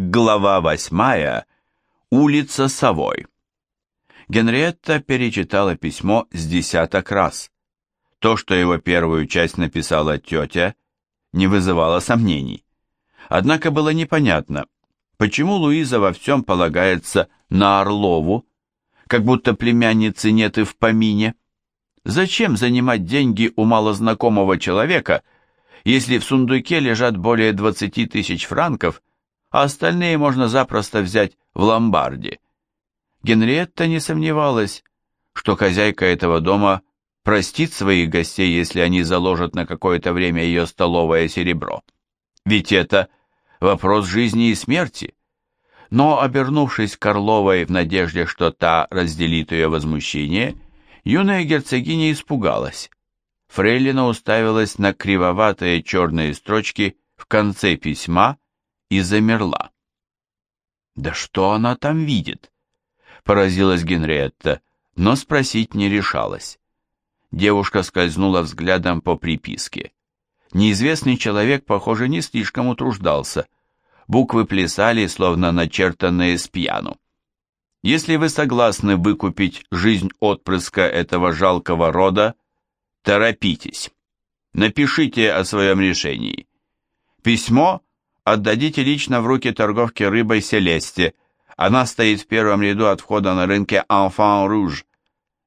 Глава восьмая. Улица Совой. Генриетта перечитала письмо с десяток раз. То, что его первую часть написала тетя, не вызывало сомнений. Однако было непонятно, почему Луиза во всем полагается на Орлову, как будто племянницы нет и в помине. Зачем занимать деньги у малознакомого человека, если в сундуке лежат более 20 тысяч франков, а остальные можно запросто взять в ломбарде. Генриетта не сомневалась, что хозяйка этого дома простит своих гостей, если они заложат на какое-то время ее столовое серебро. Ведь это вопрос жизни и смерти. Но, обернувшись к Орловой в надежде, что та разделит ее возмущение, юная герцогиня испугалась. Фрейлина уставилась на кривоватые черные строчки в конце письма, и замерла. «Да что она там видит?» — поразилась Генриетта, но спросить не решалась. Девушка скользнула взглядом по приписке. Неизвестный человек, похоже, не слишком утруждался. Буквы плясали, словно начертанные с пьяну. Если вы согласны выкупить жизнь отпрыска этого жалкого рода, торопитесь. Напишите о своем решении. Письмо отдадите лично в руки торговки рыбой Селесте. Она стоит в первом ряду от входа на рынке Enfant Rouge.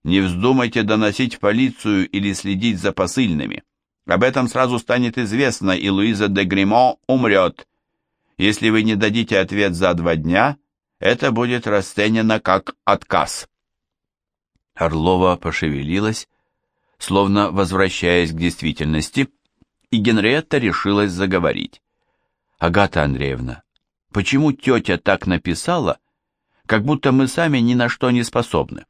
Не вздумайте доносить в полицию или следить за посыльными. Об этом сразу станет известно, и Луиза де Гримон умрет. Если вы не дадите ответ за два дня, это будет расценено как отказ. Орлова пошевелилась, словно возвращаясь к действительности, и Генриетта решилась заговорить. Агата Андреевна, почему тетя так написала, как будто мы сами ни на что не способны?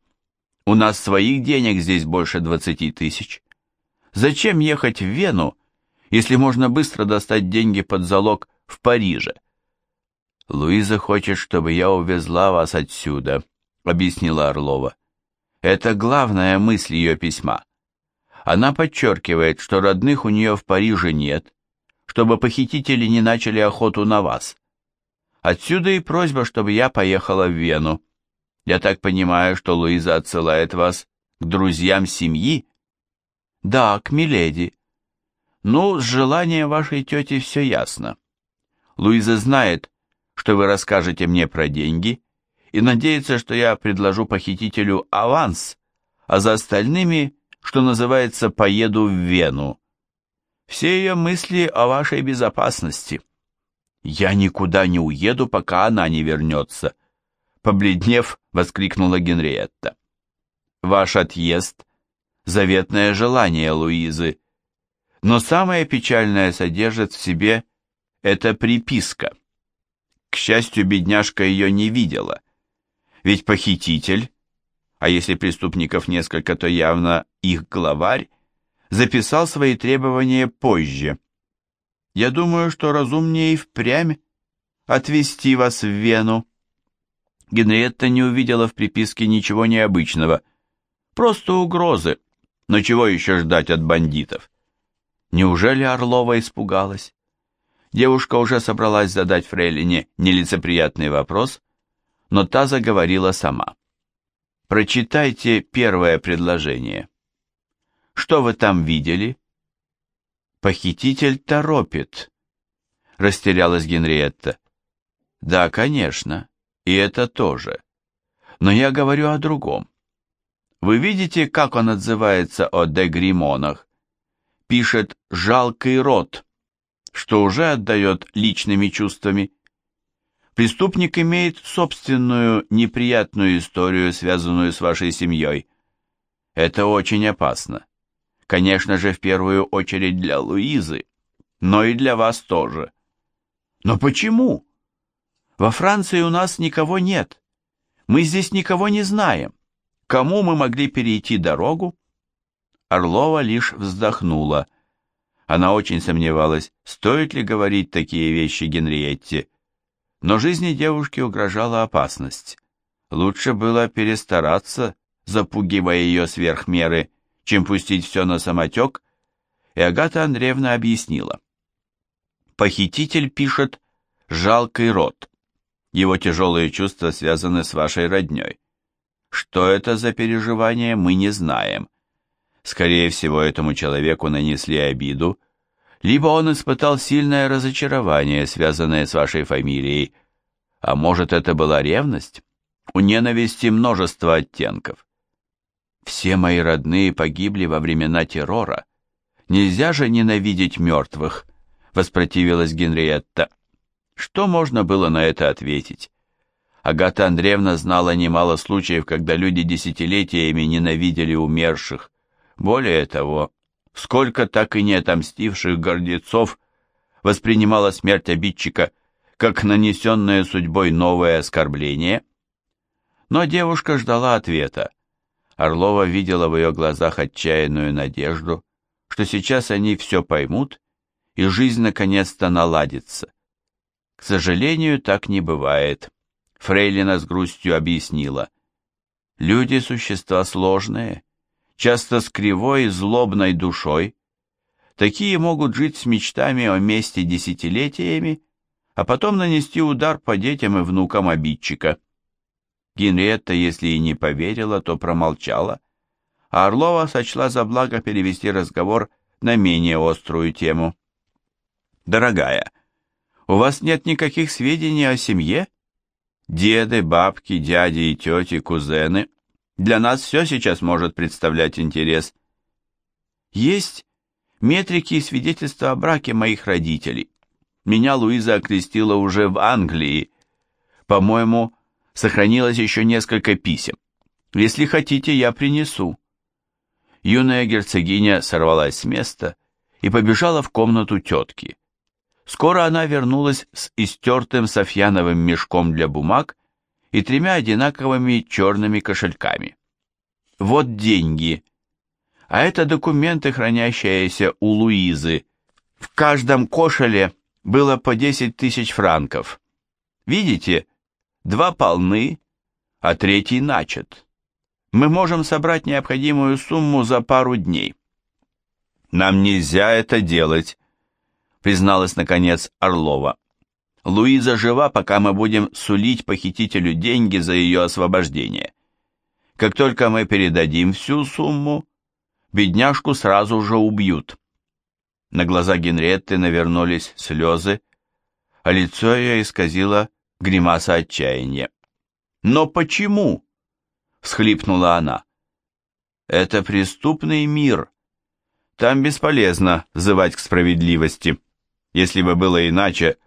У нас своих денег здесь больше двадцати тысяч. Зачем ехать в Вену, если можно быстро достать деньги под залог в Париже? Луиза хочет, чтобы я увезла вас отсюда, объяснила Орлова. Это главная мысль ее письма. Она подчеркивает, что родных у нее в Париже нет, чтобы похитители не начали охоту на вас. Отсюда и просьба, чтобы я поехала в Вену. Я так понимаю, что Луиза отсылает вас к друзьям семьи? Да, к Миледи. Ну, с желанием вашей тети все ясно. Луиза знает, что вы расскажете мне про деньги, и надеется, что я предложу похитителю аванс, а за остальными, что называется, поеду в Вену. Все ее мысли о вашей безопасности. Я никуда не уеду, пока она не вернется. Побледнев, воскликнула Генриетта. Ваш отъезд — заветное желание Луизы. Но самое печальное содержит в себе эта приписка. К счастью, бедняжка ее не видела. Ведь похититель, а если преступников несколько, то явно их главарь, записал свои требования позже. Я думаю, что разумнее и впрямь отвезти вас в Вену. Генриетта не увидела в приписке ничего необычного, просто угрозы, но чего еще ждать от бандитов? Неужели Орлова испугалась? Девушка уже собралась задать Фрейлине нелицеприятный вопрос, но та заговорила сама. «Прочитайте первое предложение». Что вы там видели? Похититель торопит. Растерялась Генриетта. Да, конечно, и это тоже. Но я говорю о другом. Вы видите, как он отзывается о дегримонах? Пишет «жалкий род», что уже отдает личными чувствами. Преступник имеет собственную неприятную историю, связанную с вашей семьей. Это очень опасно. Конечно же, в первую очередь для Луизы, но и для вас тоже. Но почему? Во Франции у нас никого нет. Мы здесь никого не знаем. Кому мы могли перейти дорогу? Орлова лишь вздохнула. Она очень сомневалась, стоит ли говорить такие вещи Генриетте. Но жизни девушки угрожала опасность. Лучше было перестараться, запугивая ее сверх меры, чем пустить все на самотек, и Агата Андреевна объяснила. Похититель пишет «жалкий род». Его тяжелые чувства связаны с вашей родней. Что это за переживание, мы не знаем. Скорее всего, этому человеку нанесли обиду, либо он испытал сильное разочарование, связанное с вашей фамилией. А может, это была ревность? У ненависти множество оттенков. Все мои родные погибли во времена террора. Нельзя же ненавидеть мертвых, воспротивилась Генриетта. Что можно было на это ответить? Агата Андреевна знала немало случаев, когда люди десятилетиями ненавидели умерших. Более того, сколько так и не отомстивших гордецов воспринимала смерть обидчика как нанесенное судьбой новое оскорбление. Но девушка ждала ответа. Орлова видела в ее глазах отчаянную надежду, что сейчас они все поймут, и жизнь наконец-то наладится. К сожалению, так не бывает. Фрейлина с грустью объяснила. Люди – существа сложные, часто с кривой злобной душой. Такие могут жить с мечтами о месте десятилетиями, а потом нанести удар по детям и внукам обидчика. Генриетта, если и не поверила, то промолчала, а Орлова сочла за благо перевести разговор на менее острую тему. «Дорогая, у вас нет никаких сведений о семье? Деды, бабки, дяди и тети, кузены. Для нас все сейчас может представлять интерес. Есть метрики и свидетельства о браке моих родителей. Меня Луиза окрестила уже в Англии. По-моему, сохранилось еще несколько писем. Если хотите, я принесу. Юная герцогиня сорвалась с места и побежала в комнату тетки. Скоро она вернулась с истертым софьяновым мешком для бумаг и тремя одинаковыми черными кошельками. Вот деньги. А это документы, хранящиеся у Луизы. В каждом кошеле было по 10 тысяч франков. Видите, два полны, а третий начат. Мы можем собрать необходимую сумму за пару дней. Нам нельзя это делать, призналась наконец Орлова. Луиза жива, пока мы будем сулить похитителю деньги за ее освобождение. Как только мы передадим всю сумму, бедняжку сразу же убьют. На глаза Генриетты навернулись слезы, а лицо ее исказило гримаса отчаяния. «Но почему?» — всхлипнула она. «Это преступный мир. Там бесполезно взывать к справедливости. Если бы было иначе,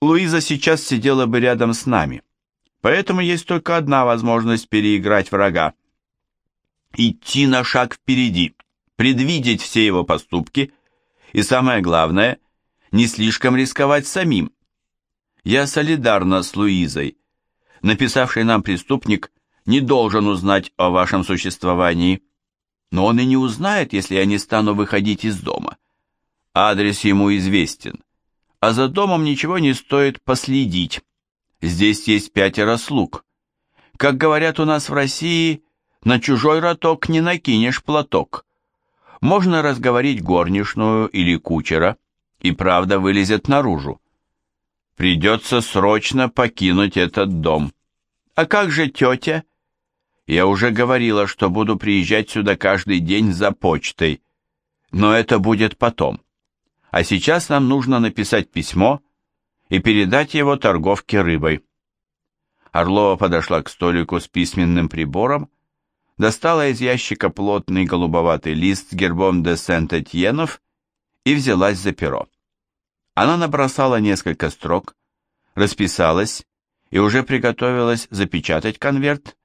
Луиза сейчас сидела бы рядом с нами. Поэтому есть только одна возможность переиграть врага. Идти на шаг впереди, предвидеть все его поступки и самое главное, не слишком рисковать самим. Я солидарна с Луизой. Написавший нам преступник не должен узнать о вашем существовании. Но он и не узнает, если я не стану выходить из дома. Адрес ему известен. А за домом ничего не стоит последить. Здесь есть пятеро слуг. Как говорят у нас в России, на чужой роток не накинешь платок можно разговорить горничную или кучера, и правда вылезет наружу. Придется срочно покинуть этот дом. А как же тетя? Я уже говорила, что буду приезжать сюда каждый день за почтой, но это будет потом. А сейчас нам нужно написать письмо и передать его торговке рыбой. Орлова подошла к столику с письменным прибором достала из ящика плотный голубоватый лист с гербом де Сент-Этьенов и взялась за перо. Она набросала несколько строк, расписалась и уже приготовилась запечатать конверт,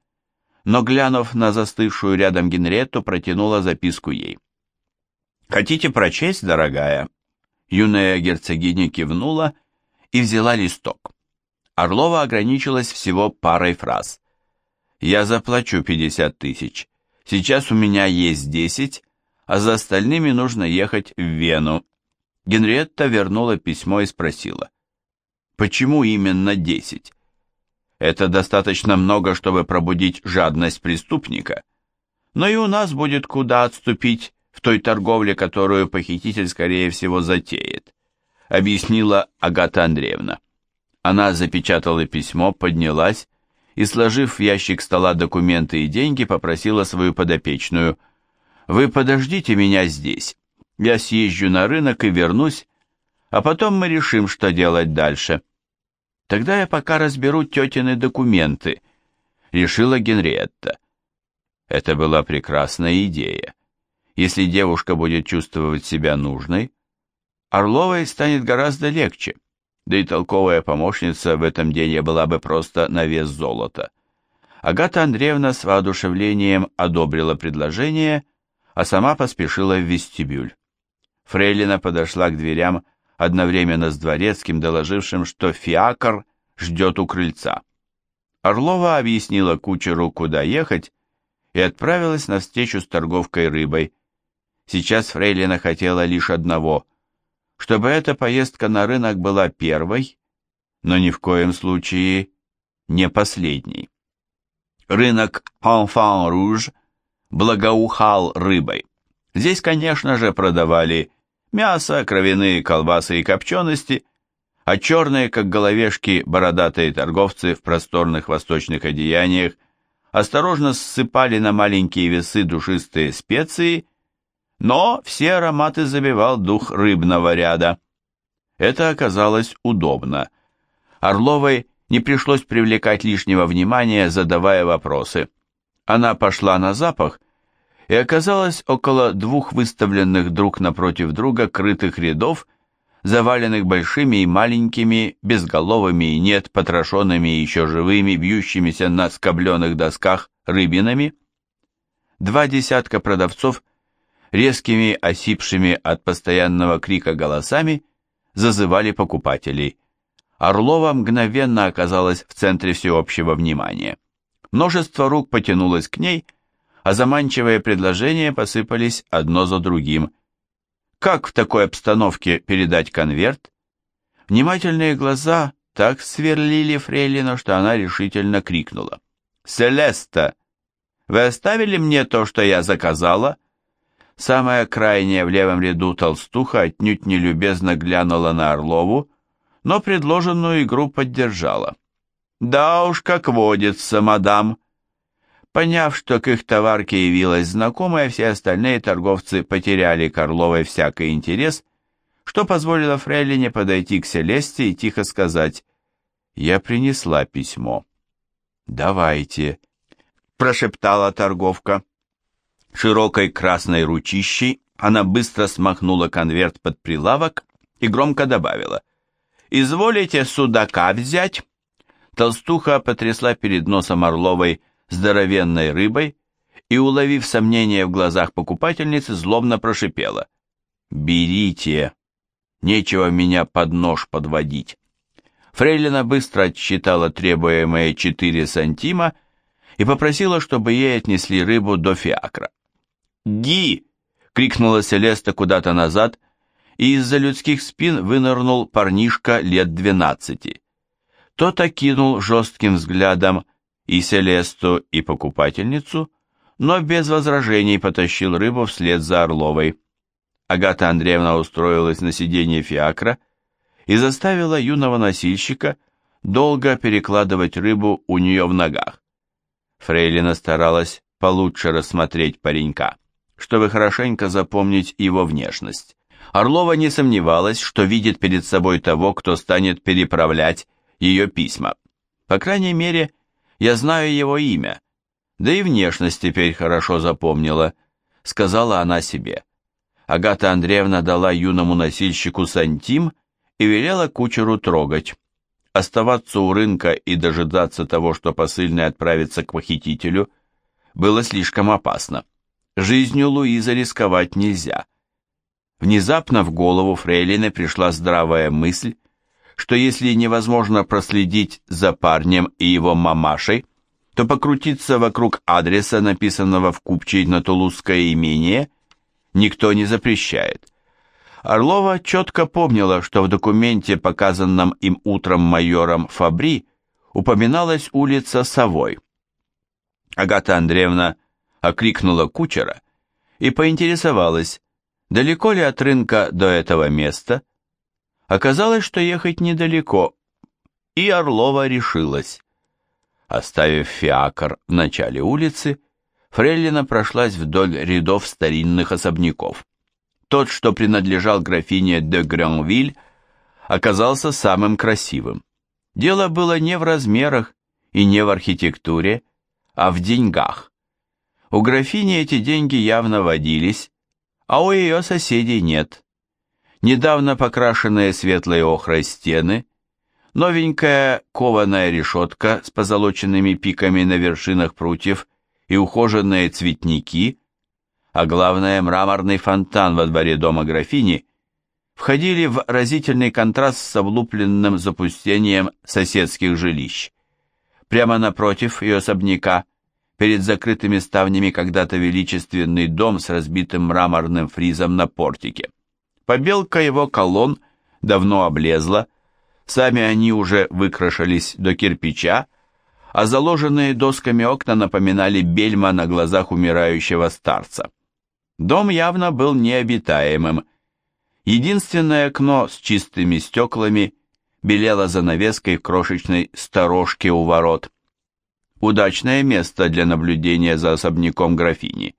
но, глянув на застывшую рядом Генретту, протянула записку ей. «Хотите прочесть, дорогая?» Юная герцогиня кивнула и взяла листок. Орлова ограничилась всего парой фраз. Я заплачу 50 тысяч. Сейчас у меня есть 10, а за остальными нужно ехать в Вену. Генриетта вернула письмо и спросила. Почему именно 10? Это достаточно много, чтобы пробудить жадность преступника. Но и у нас будет куда отступить в той торговле, которую похититель, скорее всего, затеет, объяснила Агата Андреевна. Она запечатала письмо, поднялась и, сложив в ящик стола документы и деньги, попросила свою подопечную «Вы подождите меня здесь, я съезжу на рынок и вернусь, а потом мы решим, что делать дальше. Тогда я пока разберу тетины документы», — решила Генриетта. Это была прекрасная идея. Если девушка будет чувствовать себя нужной, Орловой станет гораздо легче, да и толковая помощница в этом деле была бы просто на вес золота. Агата Андреевна с воодушевлением одобрила предложение, а сама поспешила в вестибюль. Фрейлина подошла к дверям одновременно с дворецким, доложившим, что фиакр ждет у крыльца. Орлова объяснила кучеру, куда ехать, и отправилась на встречу с торговкой рыбой. Сейчас Фрейлина хотела лишь одного, чтобы эта поездка на рынок была первой, но ни в коем случае не последней. Рынок Rouge благоухал рыбой. Здесь, конечно же, продавали мясо, кровяные колбасы и копчености, а черные, как головешки, бородатые торговцы в просторных восточных одеяниях осторожно ссыпали на маленькие весы душистые специи, но все ароматы забивал дух рыбного ряда. Это оказалось удобно. Орловой не пришлось привлекать лишнего внимания, задавая вопросы. Она пошла на запах и оказалась около двух выставленных друг напротив друга крытых рядов, заваленных большими и маленькими, безголовыми и нет, потрошенными и еще живыми, бьющимися на скобленных досках рыбинами. Два десятка продавцов резкими, осипшими от постоянного крика голосами зазывали покупателей. Орлова мгновенно оказалась в центре всеобщего внимания. Множество рук потянулось к ней, а заманчивые предложения посыпались одно за другим. Как в такой обстановке передать конверт? Внимательные глаза так сверлили Фрейлину, что она решительно крикнула. «Селеста, вы оставили мне то, что я заказала?» Самая крайняя в левом ряду толстуха отнюдь не любезно глянула на Орлову, но предложенную игру поддержала. «Да уж, как водится, мадам», Поняв, что к их товарке явилась знакомая, все остальные торговцы потеряли к Орловой всякий интерес, что позволило Фрейлине подойти к Селесте и тихо сказать «Я принесла письмо». «Давайте», — прошептала торговка. Широкой красной ручищей она быстро смахнула конверт под прилавок и громко добавила «Изволите судака взять?» Толстуха потрясла перед носом Орловой здоровенной рыбой и, уловив сомнение в глазах покупательницы, злобно прошипела. «Берите! Нечего меня под нож подводить!» Фрейлина быстро отсчитала требуемые четыре сантима и попросила, чтобы ей отнесли рыбу до фиакра. «Ги!» — крикнула Селеста куда-то назад, и из-за людских спин вынырнул парнишка лет двенадцати. Тот окинул жестким взглядом и Селесту, и покупательницу, но без возражений потащил рыбу вслед за Орловой. Агата Андреевна устроилась на сиденье фиакра и заставила юного носильщика долго перекладывать рыбу у нее в ногах. Фрейлина старалась получше рассмотреть паренька, чтобы хорошенько запомнить его внешность. Орлова не сомневалась, что видит перед собой того, кто станет переправлять ее письма. По крайней мере, я знаю его имя, да и внешность теперь хорошо запомнила, сказала она себе. Агата Андреевна дала юному носильщику сантим и велела кучеру трогать. Оставаться у рынка и дожидаться того, что посыльный отправится к похитителю, было слишком опасно. Жизнью Луизы рисковать нельзя. Внезапно в голову Фрейлины пришла здравая мысль, что если невозможно проследить за парнем и его мамашей, то покрутиться вокруг адреса, написанного в купчей на Тулузское имение, никто не запрещает. Орлова четко помнила, что в документе, показанном им утром майором Фабри, упоминалась улица Совой. Агата Андреевна окрикнула кучера и поинтересовалась, далеко ли от рынка до этого места, Оказалось, что ехать недалеко. и Орлова решилась. Оставив фиакр в начале улицы, Фреллина прошлась вдоль рядов старинных особняков. Тот, что принадлежал графине де Гранвиль, оказался самым красивым. Дело было не в размерах и не в архитектуре, а в деньгах. У графини эти деньги явно водились, а у ее соседей нет. Недавно покрашенные светлой охрой стены, новенькая кованая решетка с позолоченными пиками на вершинах прутьев и ухоженные цветники, а главное мраморный фонтан во дворе дома графини, входили в разительный контраст с облупленным запустением соседских жилищ. Прямо напротив ее особняка, перед закрытыми ставнями когда-то величественный дом с разбитым мраморным фризом на портике. Побелка его колонн давно облезла, сами они уже выкрашились до кирпича, а заложенные досками окна напоминали бельма на глазах умирающего старца. Дом явно был необитаемым. Единственное окно с чистыми стеклами белело занавеской в крошечной сторожке у ворот. Удачное место для наблюдения за особняком графини,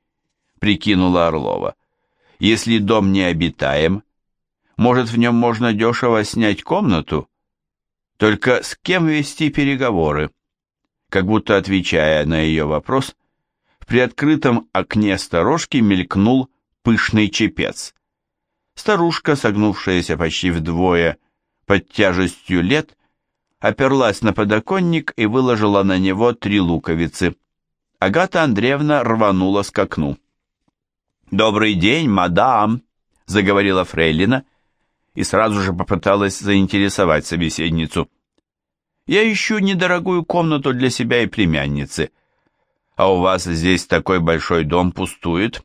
прикинула Орлова. Если дом необитаем, может в нем можно дешево снять комнату? Только с кем вести переговоры? Как будто отвечая на ее вопрос, в приоткрытом окне сторожки мелькнул пышный чепец. Старушка, согнувшаяся почти вдвое под тяжестью лет, оперлась на подоконник и выложила на него три луковицы. Агата Андреевна рванула к окну. «Добрый день, мадам!» — заговорила Фрейлина и сразу же попыталась заинтересовать собеседницу. «Я ищу недорогую комнату для себя и племянницы. А у вас здесь такой большой дом пустует.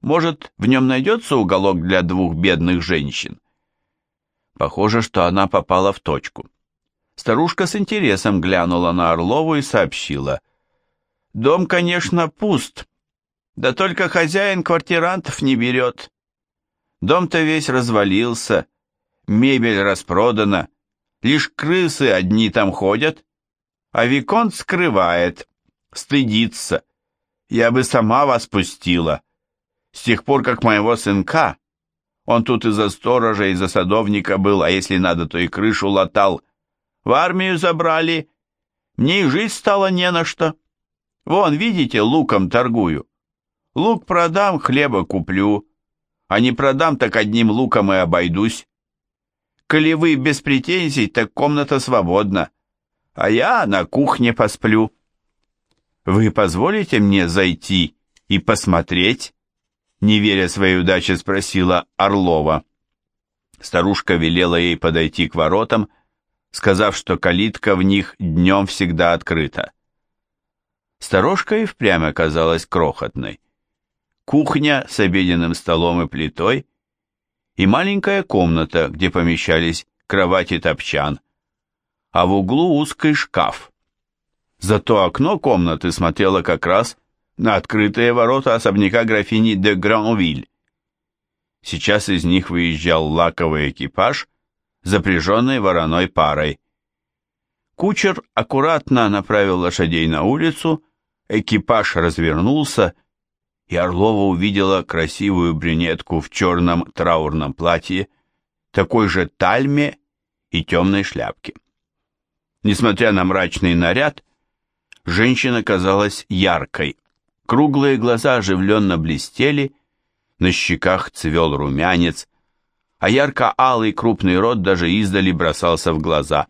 Может, в нем найдется уголок для двух бедных женщин?» Похоже, что она попала в точку. Старушка с интересом глянула на Орлову и сообщила. «Дом, конечно, пуст, да только хозяин квартирантов не берет. Дом-то весь развалился, мебель распродана, лишь крысы одни там ходят, а Виконт скрывает, стыдится. Я бы сама вас пустила. С тех пор, как моего сынка, он тут и за сторожа, и за садовника был, а если надо, то и крышу латал, в армию забрали, мне и жить стало не на что. Вон, видите, луком торгую. Лук продам, хлеба куплю, а не продам, так одним луком и обойдусь. Коли вы без претензий, так комната свободна, а я на кухне посплю. Вы позволите мне зайти и посмотреть? Не веря своей удаче, спросила Орлова. Старушка велела ей подойти к воротам, сказав, что калитка в них днем всегда открыта. Сторожка и впрямь оказалась крохотной кухня с обеденным столом и плитой и маленькая комната, где помещались кровать и топчан, а в углу узкий шкаф. Зато окно комнаты смотрело как раз на открытые ворота особняка графини де Гранвиль. Сейчас из них выезжал лаковый экипаж, запряженный вороной парой. Кучер аккуратно направил лошадей на улицу, экипаж развернулся и Орлова увидела красивую брюнетку в черном траурном платье, такой же тальме и темной шляпке. Несмотря на мрачный наряд, женщина казалась яркой. Круглые глаза оживленно блестели, на щеках цвел румянец, а ярко-алый крупный рот даже издали бросался в глаза.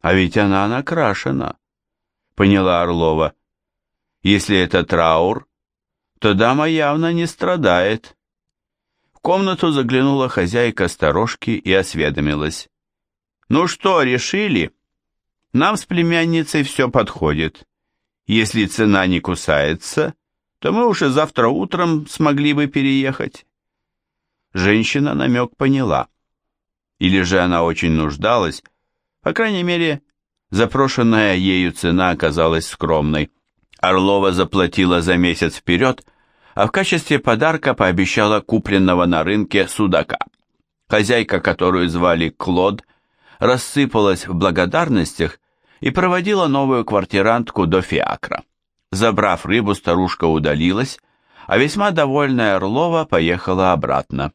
«А ведь она накрашена», — поняла Орлова. «Если это траур, то дама явно не страдает. В комнату заглянула хозяйка сторожки и осведомилась. «Ну что, решили? Нам с племянницей все подходит. Если цена не кусается, то мы уже завтра утром смогли бы переехать». Женщина намек поняла. Или же она очень нуждалась, по крайней мере, запрошенная ею цена оказалась скромной. Орлова заплатила за месяц вперед, а в качестве подарка пообещала купленного на рынке судака. Хозяйка, которую звали Клод, рассыпалась в благодарностях и проводила новую квартирантку до фиакра. Забрав рыбу, старушка удалилась, а весьма довольная Орлова поехала обратно.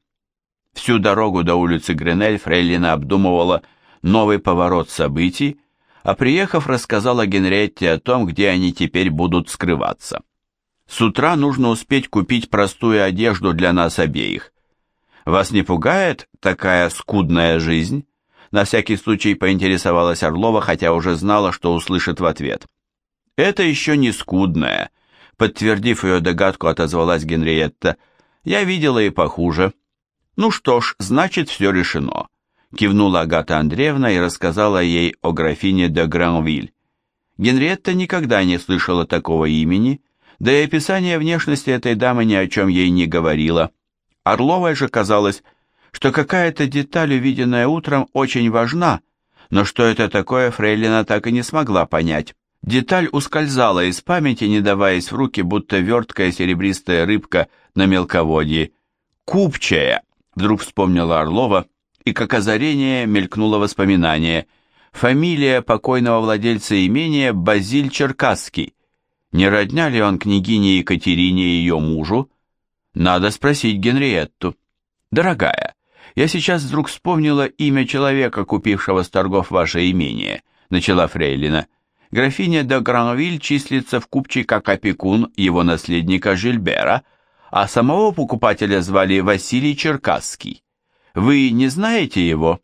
Всю дорогу до улицы Гренель Фрейлина обдумывала новый поворот событий, а приехав, рассказала Генриетте о том, где они теперь будут скрываться. С утра нужно успеть купить простую одежду для нас обеих. Вас не пугает такая скудная жизнь? На всякий случай поинтересовалась Орлова, хотя уже знала, что услышит в ответ. Это еще не скудная, подтвердив ее догадку, отозвалась Генриетта. Я видела и похуже. Ну что ж, значит, все решено. Кивнула Агата Андреевна и рассказала ей о графине де Гранвиль. Генриетта никогда не слышала такого имени, да и описание внешности этой дамы ни о чем ей не говорило. Орловой же казалось, что какая-то деталь, увиденная утром, очень важна, но что это такое, Фрейлина так и не смогла понять. Деталь ускользала из памяти, не даваясь в руки, будто верткая серебристая рыбка на мелководье. «Купчая!» — вдруг вспомнила Орлова, и как озарение мелькнуло воспоминание. Фамилия покойного владельца имения Базиль Черкасский. Не родня ли он княгине Екатерине и ее мужу? Надо спросить Генриетту. «Дорогая, я сейчас вдруг вспомнила имя человека, купившего с торгов ваше имение», — начала Фрейлина. «Графиня де Грановиль числится в купче как опекун его наследника Жильбера, а самого покупателя звали Василий Черкасский. Вы не знаете его?»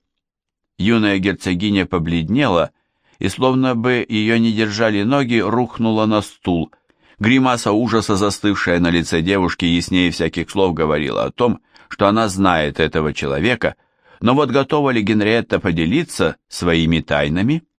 Юная герцогиня побледнела и, словно бы ее не держали ноги, рухнула на стул. Гримаса ужаса, застывшая на лице девушки, яснее всяких слов говорила о том, что она знает этого человека, но вот готова ли Генриетта поделиться своими тайнами?